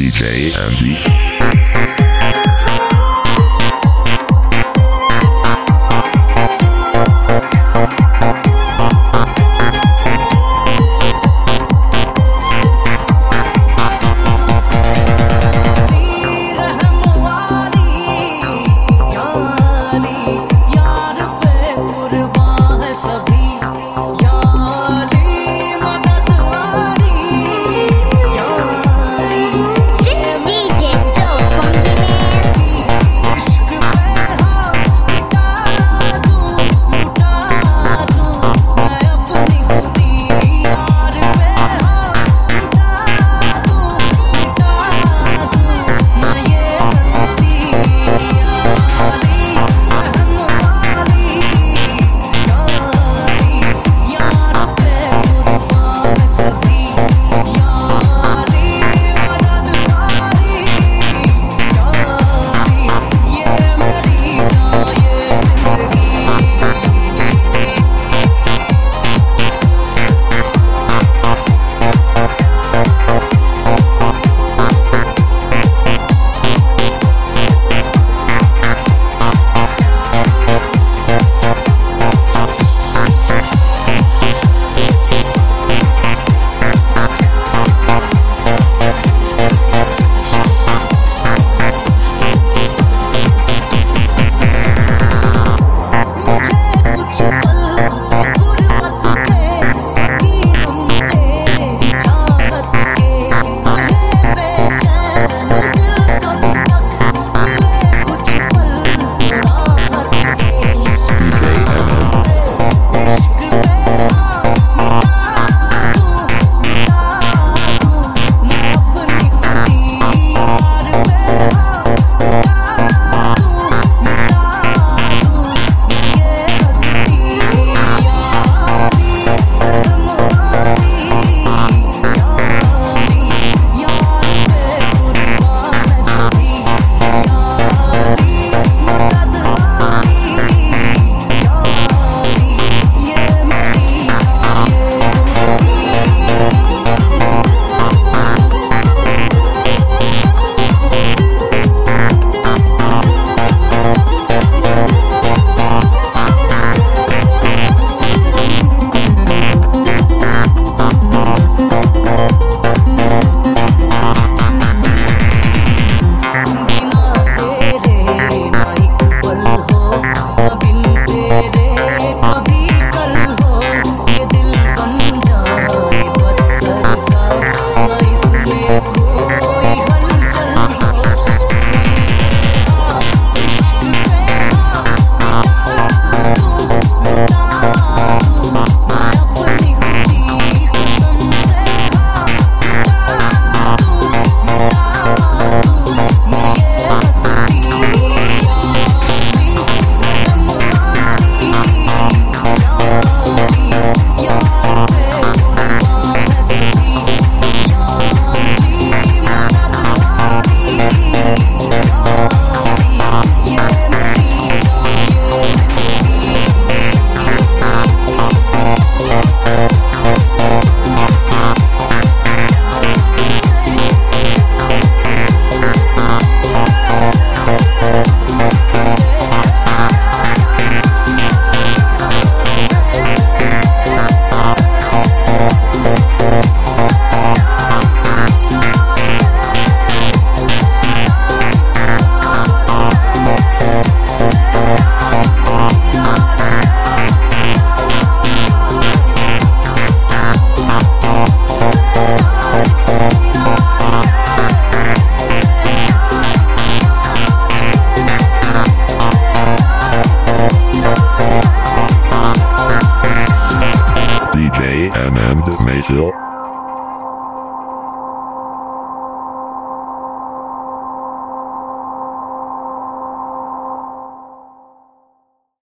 DJ Andy. Mayfield.